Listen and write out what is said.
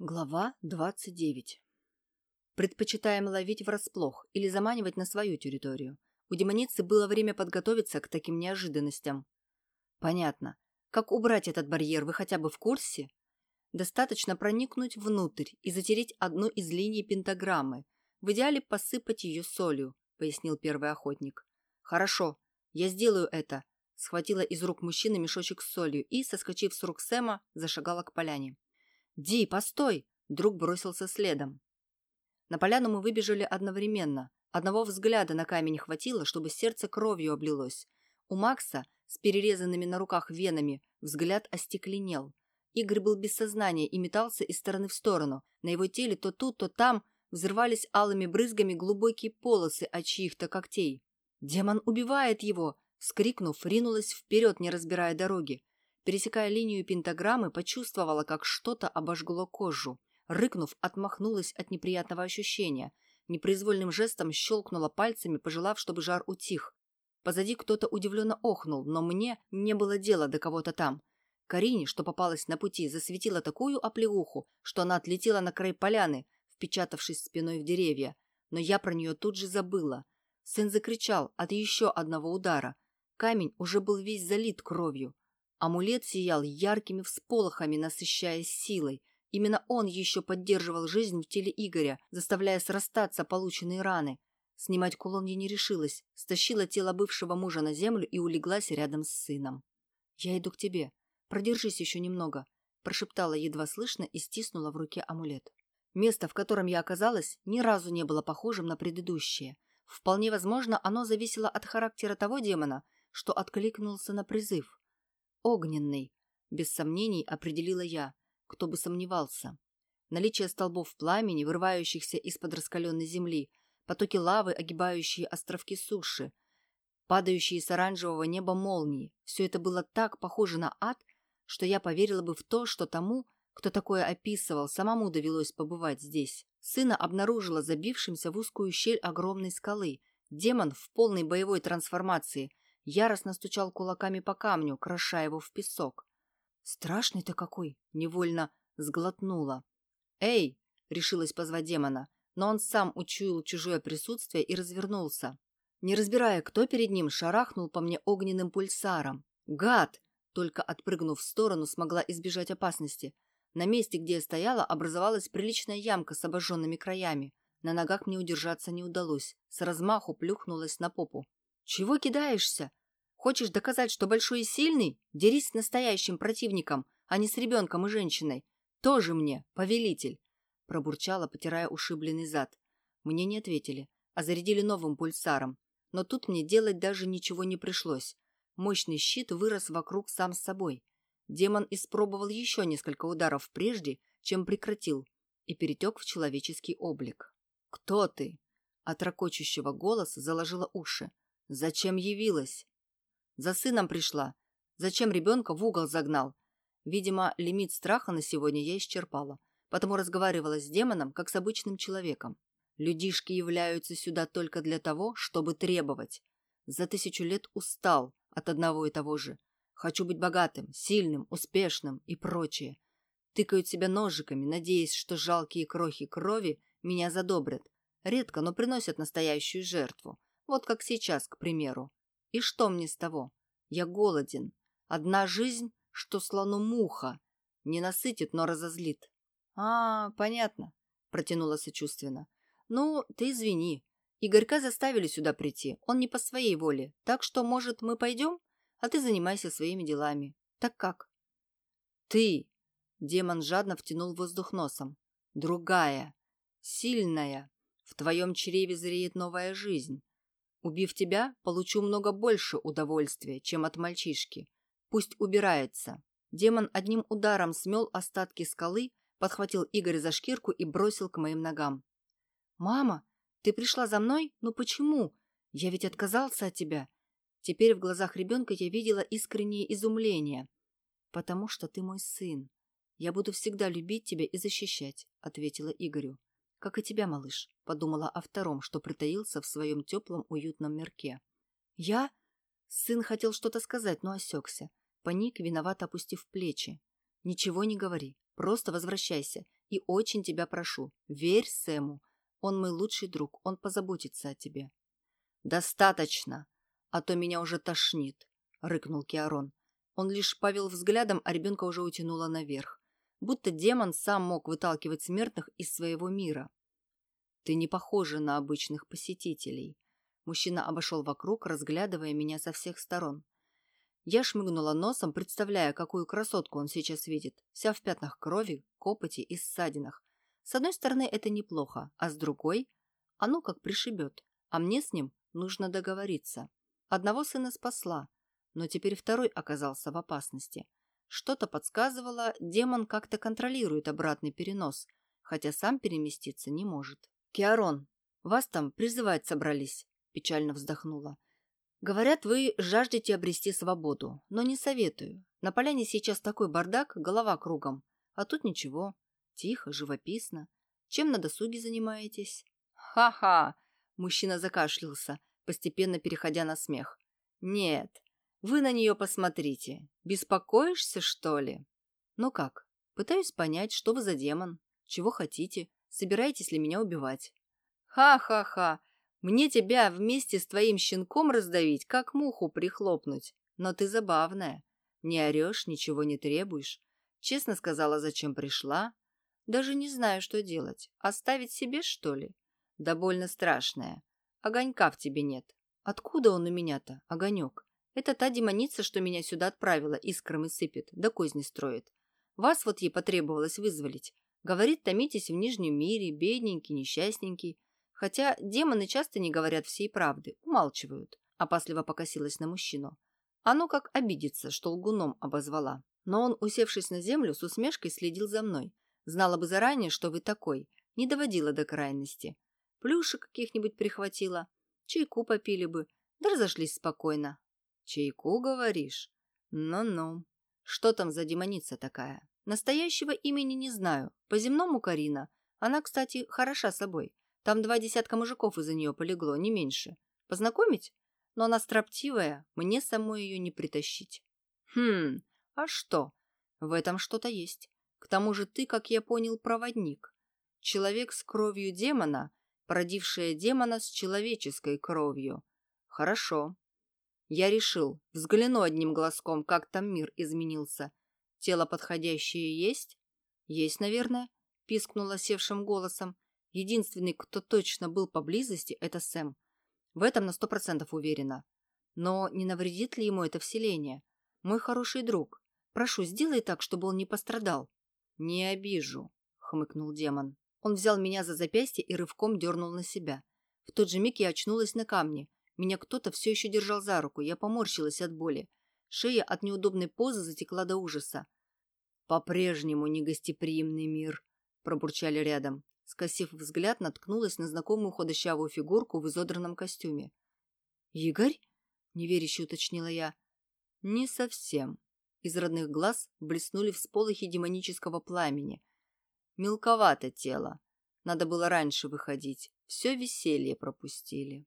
Глава 29. Предпочитаем ловить врасплох или заманивать на свою территорию. У демоницы было время подготовиться к таким неожиданностям. Понятно. Как убрать этот барьер, вы хотя бы в курсе? Достаточно проникнуть внутрь и затереть одну из линий пентаграммы. В идеале посыпать ее солью, пояснил первый охотник. Хорошо, я сделаю это. Схватила из рук мужчины мешочек с солью и, соскочив с рук Сэма, зашагала к поляне. «Ди, постой!» Друг бросился следом. На поляну мы выбежали одновременно. Одного взгляда на камень хватило, чтобы сердце кровью облилось. У Макса с перерезанными на руках венами взгляд остекленел. Игорь был без сознания и метался из стороны в сторону. На его теле то тут, то там взрывались алыми брызгами глубокие полосы от чьих-то когтей. «Демон убивает его!» Вскрикнув, ринулась вперед, не разбирая дороги. Пересекая линию пентаграммы, почувствовала, как что-то обожгло кожу. Рыкнув, отмахнулась от неприятного ощущения. Непроизвольным жестом щелкнула пальцами, пожелав, чтобы жар утих. Позади кто-то удивленно охнул, но мне не было дела до кого-то там. Карине, что попалась на пути, засветила такую оплеуху, что она отлетела на край поляны, впечатавшись спиной в деревья. Но я про нее тут же забыла. Сын закричал от еще одного удара. Камень уже был весь залит кровью. Амулет сиял яркими всполохами, насыщаясь силой. Именно он еще поддерживал жизнь в теле Игоря, заставляя срастаться полученные раны. Снимать кулон я не решилась, стащила тело бывшего мужа на землю и улеглась рядом с сыном. «Я иду к тебе. Продержись еще немного», – прошептала едва слышно и стиснула в руке амулет. Место, в котором я оказалась, ни разу не было похожим на предыдущее. Вполне возможно, оно зависело от характера того демона, что откликнулся на призыв. Огненный, без сомнений определила я, кто бы сомневался. Наличие столбов пламени, вырывающихся из-под раскаленной земли, потоки лавы, огибающие островки суши, падающие с оранжевого неба молнии. Все это было так похоже на ад, что я поверила бы в то, что тому, кто такое описывал, самому довелось побывать здесь. Сына обнаружила забившимся в узкую щель огромной скалы. Демон в полной боевой трансформации – яростно стучал кулаками по камню, кроша его в песок. «Страшный ты какой!» — невольно сглотнула. «Эй!» — решилась позвать демона, но он сам учуял чужое присутствие и развернулся. Не разбирая, кто перед ним, шарахнул по мне огненным пульсаром. «Гад!» Только отпрыгнув в сторону, смогла избежать опасности. На месте, где я стояла, образовалась приличная ямка с обожженными краями. На ногах мне удержаться не удалось. С размаху плюхнулась на попу. «Чего кидаешься?» Хочешь доказать, что большой и сильный? Дерись с настоящим противником, а не с ребенком и женщиной. Тоже мне, повелитель!» Пробурчала, потирая ушибленный зад. Мне не ответили, а зарядили новым пульсаром. Но тут мне делать даже ничего не пришлось. Мощный щит вырос вокруг сам с собой. Демон испробовал еще несколько ударов прежде, чем прекратил, и перетек в человеческий облик. «Кто ты?» От ракочущего голоса заложила уши. «Зачем явилась?» За сыном пришла. Зачем ребенка в угол загнал? Видимо, лимит страха на сегодня я исчерпала, потому разговаривала с демоном, как с обычным человеком. Людишки являются сюда только для того, чтобы требовать. За тысячу лет устал от одного и того же. Хочу быть богатым, сильным, успешным и прочее. Тыкают себя ножиками, надеясь, что жалкие крохи крови меня задобрят. Редко, но приносят настоящую жертву. Вот как сейчас, к примеру. И что мне с того? Я голоден. Одна жизнь, что слону муха. Не насытит, но разозлит. А, понятно, протянула сочувственно. Ну, ты извини. Игорька заставили сюда прийти. Он не по своей воле. Так что, может, мы пойдем? А ты занимайся своими делами. Так как? Ты! Демон жадно втянул воздух носом. Другая. Сильная. В твоем чреве зреет новая жизнь. Убив тебя, получу много больше удовольствия, чем от мальчишки. Пусть убирается. Демон одним ударом смел остатки скалы, подхватил Игоря за шкирку и бросил к моим ногам. «Мама, ты пришла за мной? Ну почему? Я ведь отказался от тебя». Теперь в глазах ребенка я видела искреннее изумление. «Потому что ты мой сын. Я буду всегда любить тебя и защищать», — ответила Игорю. «Как и тебя, малыш», — подумала о втором, что притаился в своем теплом уютном мирке. «Я?» Сын хотел что-то сказать, но осекся. Паник, виновато опустив плечи. «Ничего не говори. Просто возвращайся. И очень тебя прошу, верь Сэму. Он мой лучший друг, он позаботится о тебе». «Достаточно, а то меня уже тошнит», — рыкнул Киарон. Он лишь повел взглядом, а ребенка уже утянуло наверх. Будто демон сам мог выталкивать смертных из своего мира. «Ты не похожа на обычных посетителей». Мужчина обошел вокруг, разглядывая меня со всех сторон. Я шмыгнула носом, представляя, какую красотку он сейчас видит, вся в пятнах крови, копоти и ссадинах. С одной стороны, это неплохо, а с другой, оно как пришибет, а мне с ним нужно договориться. Одного сына спасла, но теперь второй оказался в опасности. Что-то подсказывало, демон как-то контролирует обратный перенос, хотя сам переместиться не может. «Киарон, вас там призывать собрались», – печально вздохнула. Говорят, вы жаждете обрести свободу, но не советую. На поляне сейчас такой бардак, голова кругом. А тут ничего. Тихо, живописно. Чем на досуге занимаетесь? Ха-ха! Мужчина закашлялся, постепенно переходя на смех. Нет, вы на нее посмотрите. Беспокоишься, что ли? Ну как? Пытаюсь понять, что вы за демон. Чего хотите? Собираетесь ли меня убивать? Ха-ха-ха! Мне тебя вместе с твоим щенком раздавить, как муху прихлопнуть. Но ты забавная. Не орешь, ничего не требуешь. Честно сказала, зачем пришла. Даже не знаю, что делать. Оставить себе, что ли? Да больно страшная. Огонька в тебе нет. Откуда он у меня-то, огонек? Это та демоница, что меня сюда отправила, искрами сыпет, да козни строит. Вас вот ей потребовалось вызволить. Говорит, томитесь в Нижнем мире, бедненький, несчастненький. Хотя демоны часто не говорят всей правды, умалчивают. Опасливо покосилась на мужчину. Оно как обидится, что лгуном обозвала. Но он, усевшись на землю, с усмешкой следил за мной. Знала бы заранее, что вы такой. Не доводила до крайности. Плюшек каких-нибудь прихватила. Чайку попили бы. Да разошлись спокойно. Чайку, говоришь? Ну-ну. Что там за демоница такая? Настоящего имени не знаю. По-земному Карина. Она, кстати, хороша собой. Там два десятка мужиков из-за нее полегло, не меньше. Познакомить? Но она строптивая, мне самой ее не притащить. Хм, а что? В этом что-то есть. К тому же ты, как я понял, проводник. Человек с кровью демона, породившая демона с человеческой кровью. Хорошо. Я решил, взгляну одним глазком, как там мир изменился. Тело подходящее есть? Есть, наверное, пискнула севшим голосом. Единственный, кто точно был поблизости, это Сэм. В этом на сто процентов уверена. Но не навредит ли ему это вселение? Мой хороший друг. Прошу, сделай так, чтобы он не пострадал. Не обижу, хмыкнул демон. Он взял меня за запястье и рывком дернул на себя. В тот же миг я очнулась на камне. Меня кто-то все еще держал за руку. Я поморщилась от боли. Шея от неудобной позы затекла до ужаса. «По-прежнему негостеприимный мир», – пробурчали рядом. Скосив взгляд, наткнулась на знакомую худощавую фигурку в изодранном костюме. «Игорь?» — неверяще уточнила я. «Не совсем». Из родных глаз блеснули всполохи демонического пламени. «Мелковато тело. Надо было раньше выходить. Все веселье пропустили».